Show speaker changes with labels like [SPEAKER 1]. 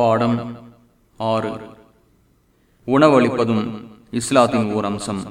[SPEAKER 1] பாடம் ஆறு. உணவளிப்பதும் இஸ்லாத்தின் ஓர் அம்சம்.